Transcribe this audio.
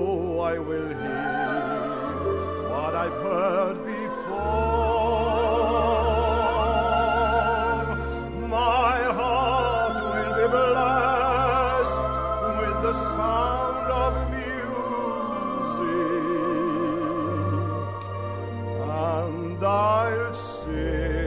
I will hear what I've heard before. My heart will be blessed with the sound of music, and I'll sing.